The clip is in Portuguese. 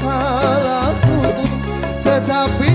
salahku tetapi